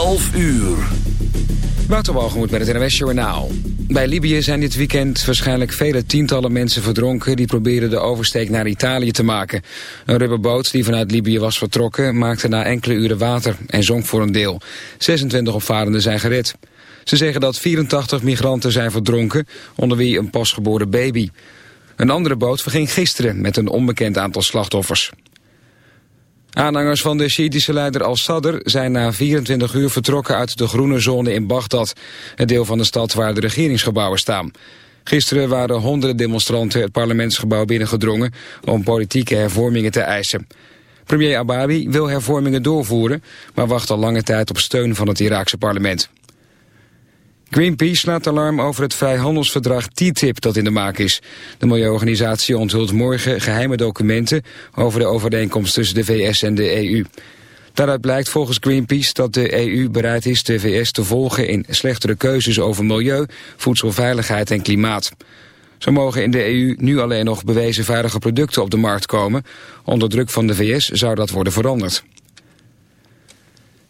11 uur. Waterwalgemoed met het NWS Journaal. Bij Libië zijn dit weekend waarschijnlijk vele tientallen mensen verdronken... die probeerden de oversteek naar Italië te maken. Een rubberboot die vanuit Libië was vertrokken... maakte na enkele uren water en zonk voor een deel. 26 opvarenden zijn gered. Ze zeggen dat 84 migranten zijn verdronken... onder wie een pasgeboren baby. Een andere boot verging gisteren met een onbekend aantal slachtoffers. Aanhangers van de Sjiitische leider al-Sadr zijn na 24 uur vertrokken uit de groene zone in Bagdad, het deel van de stad waar de regeringsgebouwen staan. Gisteren waren honderden demonstranten het parlementsgebouw binnengedrongen om politieke hervormingen te eisen. Premier Ababi wil hervormingen doorvoeren, maar wacht al lange tijd op steun van het Iraakse parlement. Greenpeace slaat alarm over het vrijhandelsverdrag TTIP dat in de maak is. De milieuorganisatie onthult morgen geheime documenten over de overeenkomst tussen de VS en de EU. Daaruit blijkt volgens Greenpeace dat de EU bereid is de VS te volgen in slechtere keuzes over milieu, voedselveiligheid en klimaat. Zo mogen in de EU nu alleen nog bewezen veilige producten op de markt komen. Onder druk van de VS zou dat worden veranderd.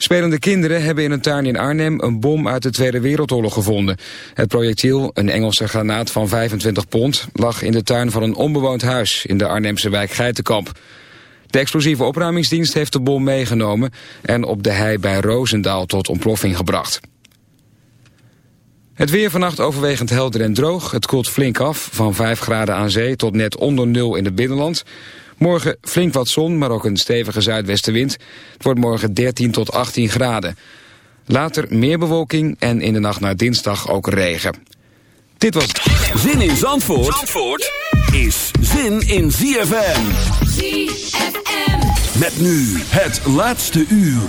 Spelende kinderen hebben in een tuin in Arnhem een bom uit de Tweede Wereldoorlog gevonden. Het projectiel, een Engelse granaat van 25 pond, lag in de tuin van een onbewoond huis in de Arnhemse wijk Geitenkamp. De explosieve opruimingsdienst heeft de bom meegenomen en op de hei bij Roosendaal tot ontploffing gebracht. Het weer vannacht overwegend helder en droog. Het koelt flink af, van 5 graden aan zee tot net onder nul in het binnenland. Morgen flink wat zon, maar ook een stevige zuidwestenwind. Het wordt morgen 13 tot 18 graden. Later meer bewolking en in de nacht naar dinsdag ook regen. Dit was Zin in Zandvoort, Zandvoort is zin in ZFM. ZFM. Met nu het laatste uur.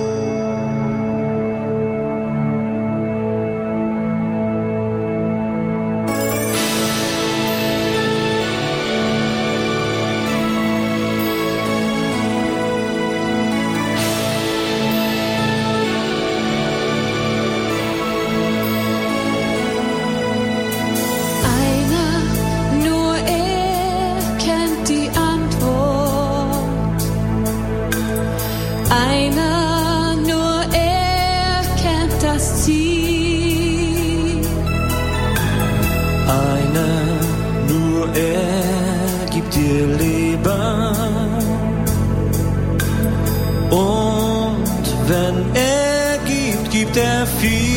der fiel.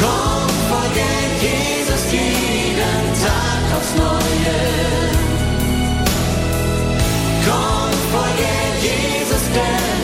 Komm, vergelt Jesus jeden Tag aufs Neue. Komm, vergelt Jesus, denn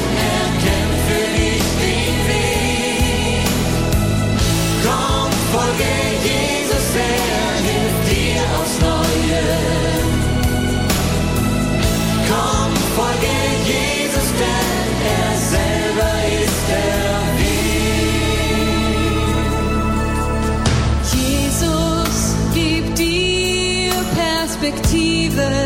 motiven.